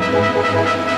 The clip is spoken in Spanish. Gracias.